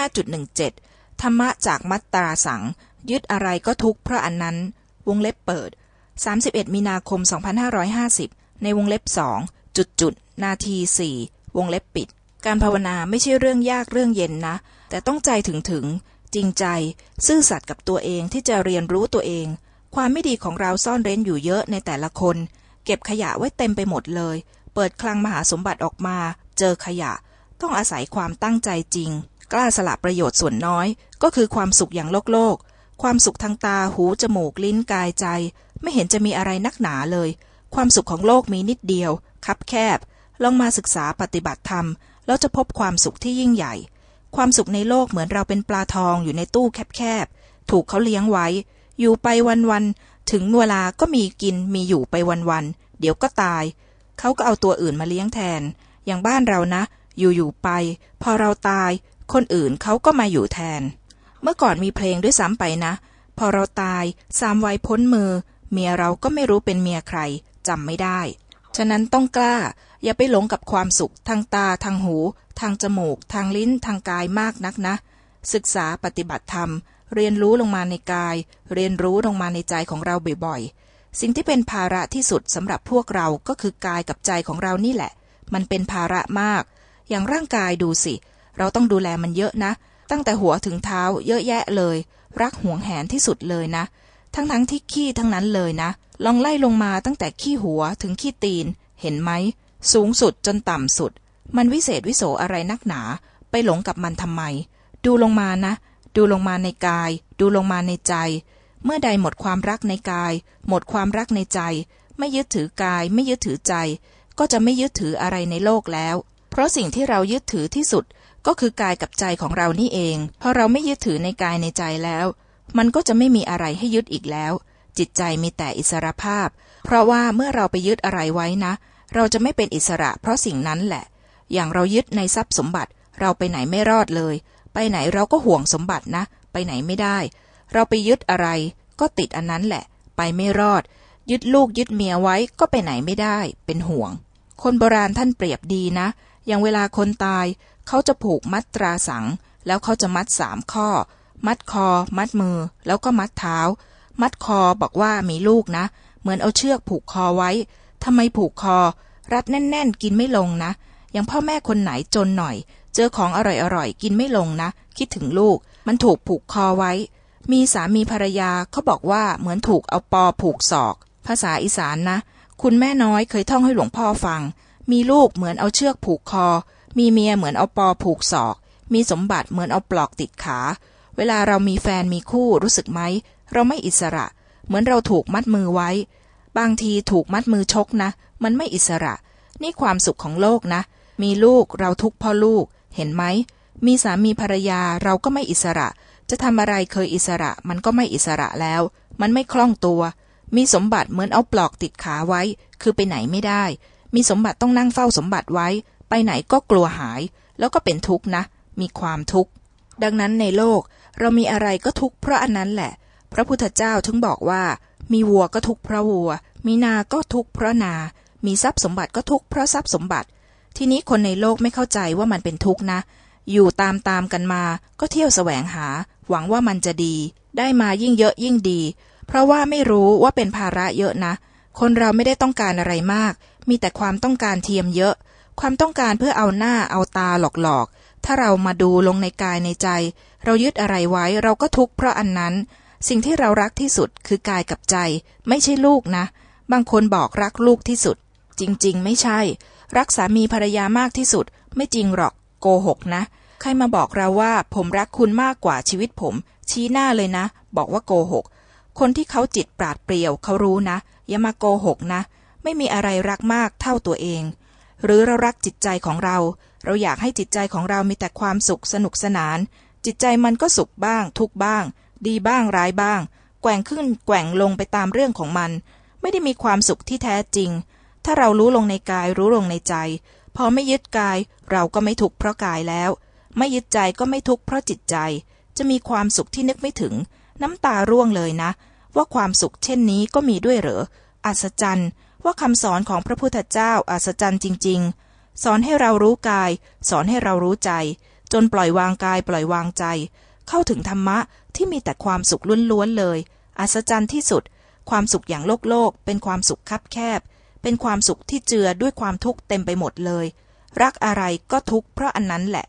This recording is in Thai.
5.17 ธรรมะจากมัตตาสัง ยึดอะไรก็ทุกข์เพราะอันนั้น วงเล็บเปิด 31 มีนาคม 2550 ในวงเล็บสองจุดจุดนาทีสี่วงเล็บปิด การภาวนาไม่ใช่เรื่องยากเรื่องเย็นนะ แต่ต้องใจถึงถึง จริงใจ ซื่อสัตย์กับตัวเองที่จะเรียนรู้ตัวเอง ความไม่ดีของเราซ่อนเร้นอยู่เยอะในแต่ละคน เก็บขยะไว้เต็มไปหมดเลย เปิดคลังมหาสมบัติออกมา เจอขยะ ต้องอาศัยความตั้งใจจริง กล้าสละประโยชน์ส่วนน้อย ก็คือความสุขอย่างโลกโลก ความสุขทางตาหู จมูก ลิ้นกายใจ ไม่เห็นจะมีอะไรนักหนาเลย ความสุขของโลกมีนิดเดียว คับแคบ ลองมาศึกษาปฏิบัติธรรม แล้วจะพบความสุขที่ยิ่งใหญ่ ความสุขในโลกเหมือนเราเป็นปลาทองอยู่ในตู้แคบๆถูกเขาเลี้ยงไว้ อยู่ไปวันๆถึงเวลาก็มีกินมีอยู่ไปวันๆเดี๋ยวก็ตายเขาก็เอาตัวอื่นมาเลี้ยงแทน อย่างบ้านเรานะ อยู่ๆไป พอเราตาย คนอื่นเขาก็มาอยู่แทน เมื่อก่อนมีเพลงด้วยซ้ำไปนะ พอเราตายสามวัยพ้นมือ เมียเราก็ไม่รู้เป็นเมียใครจำไม่ได้ ฉะนั้นต้องกล้า อย่าไปหลงกับความสุขทางตาทางหู ทางจมูก ทางลิ้น ทางกายมากนักนะ ศึกษาปฏิบัติธรรม เรียนรู้ลงมาในกาย เรียนรู้ลงมาในใจของเราบ่อยๆ สิ่งที่เป็นภาระที่สุดสำหรับพวกเราก็คือกายกับใจของเรานี่แหละ มันเป็นภาระมาก อย่างร่างกายดูสิ เราต้องดูแลมันเยอะนะ ตั้งแต่หัวถึงเท้าเยอะแยะเลย รักห่วงแหนที่สุดเลยนะ ทั้งทั้งที่ขี้ทั้งนั้นเลยนะ ลองไล่ลงมาตั้งแต่ขี้หัวถึงขี้ตีน เห็นไหม สูงสุดจนต่ำสุด มันวิเศษวิโสอะไรนักหนา ไปหลงกับมันทำไม ดูลงมานะ ดูลงมาในกาย ดูลงมาในใจ เมื่อใดหมดความรักในกาย หมดความรักในใจ ไม่ยึดถือกาย ไม่ยึดถือใจ ก็จะไม่ยึดถืออะไรในโลกแล้ว เพราะสิ่งที่เรายึดถือที่สุด ก็คือกายกับใจของเรานี่เองพอเราไม่ยึดถือในกายในใจแล้ว มันก็จะไม่มีอะไรให้ยึดอีกแล้ว จิตใจมีแต่อิสรภาพ เพราะว่าเมื่อเราไปยึดอะไรไว้นะ เราจะไม่เป็นอิสระ เพราะสิ่งนั้นแหละ อย่างเรายึดในทรัพย์สมบัติ เราไปไหนไม่รอดเลย ไปไหนเราก็ห่วงสมบัตินะ ไปไหนไม่ได้ เราไปยึดอะไร ก็ติดอันนั้นแหละ ไปไม่รอด ยึดลูกยึดเมียไว้ก็ไปไหนไม่ได้ เป็นห่วง คนโบราณท่านเปรียบดีนะ อย่างเวลาคนตาย เขาจะผูกมัดตราสัง แล้วเขาจะมัดสามข้อ มัดคอ มัดมือ แล้วก็มัดเท้า มัดคอบอกว่ามีลูกนะ เหมือนเอาเชือกผูกคอไว้ทำไมผูกคอ รัดแน่น ๆ กินไม่ลงนะ อย่างพ่อแม่คนไหนจนหน่อย เจอของอร่อยๆ กินไม่ลงนะ คิดถึงลูก มันถูกผูกคอไว้ มีสามีภรรยาเขาบอกว่าเหมือนถูกเอาปอผูกศอก ภาษาอีสานนะ คุณแม่น้อยเคยท่องให้หลวงพ่อฟัง มีลูกเหมือนเอาเชือกผูกคอ มีเมียเหมือนเอาปอผูกศอก มีสมบัติเหมือนเอาปลอกติดขา เวลาเรามีแฟนมีคู่รู้สึกไหม เราไม่อิสระ เหมือนเราถูกมัดมือไว้ บางทีถูกมัดมือชกนะ มันไม่อิสระ นี่ความสุขของโลกนะ มีลูกเราทุกพราะลูก เห็นไหม มีสามีภรรยาเราก็ไม่อิสระ จะทำอะไรเคยอิสระ มันก็ไม่อิสระแล้ว มันไม่คล่องตัว มีสมบัติเหมือนเอาปลอกติดขาไว้ คือไปไหนไม่ได้ มีสมบัติต้องนั่งเฝ้าสมบัติไว้ ไปไหนก็กลัวหาย แล้วก็เป็นทุกข์นะ มีความทุกข์ ดังนั้นในโลกเรามีอะไรก็ทุกข์เพราะอันนั้นแหละ พระพุทธเจ้าถึงบอกว่า มีวัวก็ทุกข์เพราะวัว มีนา ก็ทุกข์เพราะนา มีทรัพย์สมบัติก็ทุกข์เพราะทรัพย์สมบัติ ทีนี้คนในโลกไม่เข้าใจว่ามันเป็นทุกข์นะ อยู่ตามตามกันมา ก็เที่ยวแสวงหา หวังว่ามันจะดี ได้มายิ่งเยอะยิ่งดี เพราะว่าไม่รู้ว่าเป็นภาระเยอะนะ คนเราไม่ได้ต้องการอะไรมาก มีแต่ความต้องการเทียมเยอะ ความต้องการเพื่อเอาหน้าเอาตาหลอกๆ ถ้าเรามาดูลงในกายในใจ เรายึดอะไรไว้เราก็ทุกข์เพราะอันนั้น สิ่งที่เรารักที่สุดคือกายกับใจ ไม่ใช่ลูกนะ บางคนบอกรักลูกที่สุด จริงๆ ไม่ใช่ รักสามีภรรยามากที่สุด ไม่จริงหรอกโกหกนะ ใครมาบอกเราว่าผมรักคุณมากกว่าชีวิตผม ชี้หน้าเลยนะ บอกว่าโกหกคนที่เขาจิตปราดเปรียวเขารู้นะ อย่ามาโกหกนะ ไม่มีอะไรรักมากเท่าตัวเอง หรือเรารักจิตใจของเรา เราอยากให้จิตใจของเรามีแต่ความสุขสนุกสนาน จิตใจมันก็สุขบ้าง ทุกบ้าง ดีบ้างร้ายบ้าง แกว่งขึ้นแกว่งลงไปตามเรื่องของมัน ไม่ได้มีความสุขที่แท้จริง ถ้าเรารู้ลงในกายรู้ลงในใจ พอไม่ยึดกาย เราก็ไม่ทุกข์เพราะกายแล้ว ไม่ยึดใจก็ไม่ทุกข์เพราะจิตใจ จะมีความสุขที่นึกไม่ถึง น้ำตาร่วงเลยนะ ว่าความสุขเช่นนี้ก็มีด้วยเหรออัศจรรย์ ว่าคำสอนของพระพุทธเจ้าอัศจรรย์จริง ๆ สอนให้เรารู้กาย สอนให้เรารู้ใจ จนปล่อยวางกายปล่อยวางใจ เข้าถึงธรรมะที่มีแต่ความสุขล้วนๆเลย อัศจรรย์ที่สุด ความสุขอย่างโลกโลก เป็นความสุขคับแคบ เป็นความสุขที่เจือด้วยความทุกข์เต็มไปหมดเลย รักอะไรก็ทุกข์เพราะอันนั้นแหละ